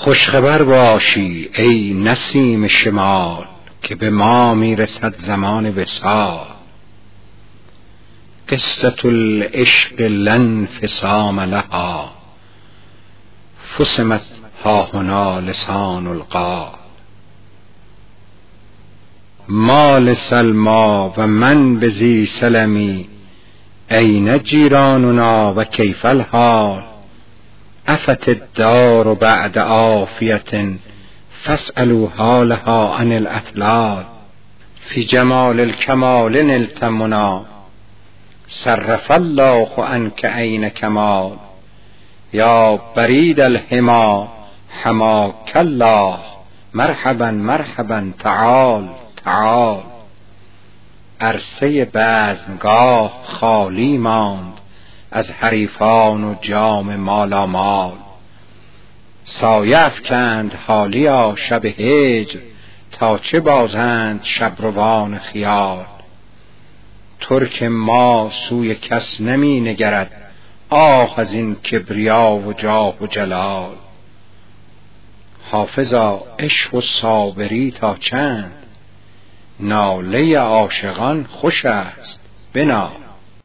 خوشخبر باشی ای نسیم شمال که به ما می‌رسد زمان وصال. قصة العشق لن فسام لها فسمت ها هنا لسان القال. مال سلما و من بزی سلمی این جیراننا و کیف الحال. افت الدار بعد عافیت فاسألوا حالها عن الاطلال فی جمال الکمال نلت صرف الله عنک عین کمال یا برید الحما حماک الله مرحبا مرحبا تعال تعال عرصه بزمگاه خالی ماند از حریفان و جام مالامال. سایه افکند حالیا شب هجر تا چه بازند شبروان خیال. ترک ما سوی کس نمی نگرد آه از این کبریا و جاه و جلال. حافظا عشق و صابری تا چند؟ ناله عاشقان خوش است بنال.